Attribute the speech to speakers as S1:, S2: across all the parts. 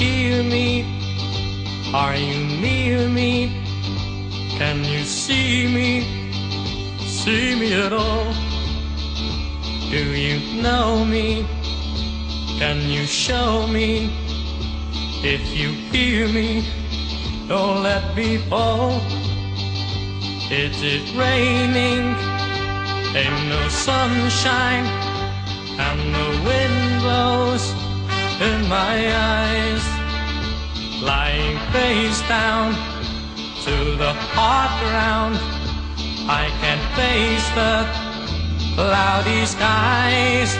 S1: hear me? Are you near me? Can you see me? See me at all? Do you know me? Can you show me? If you hear me, don't let me fall. Is it raining? Ain't no sunshine, and the wind blows in my eyes. Face down to the hard ground, I can't face the cloudy skies.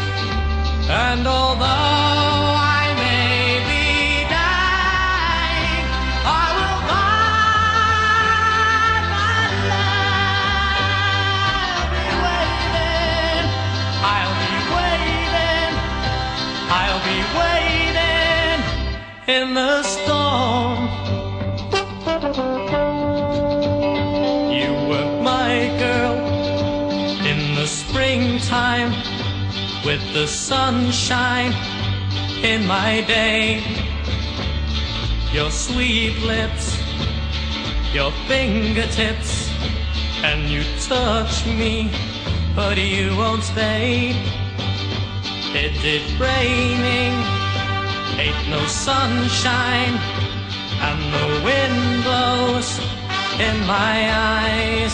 S1: And although in the storm. You were my girl in the springtime with the sunshine in my day. Your sweet lips, your fingertips, and you touch me, but you won't stay. Is it raining? No sunshine, and the wind blows in my eyes.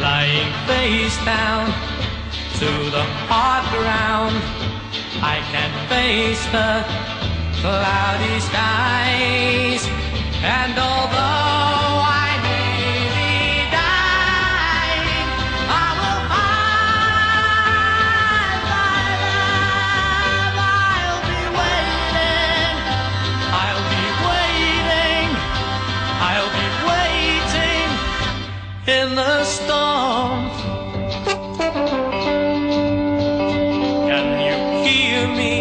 S1: Lying face down to the hard ground. I can't face the cloudy skies. And although in the storm. Can you hear me?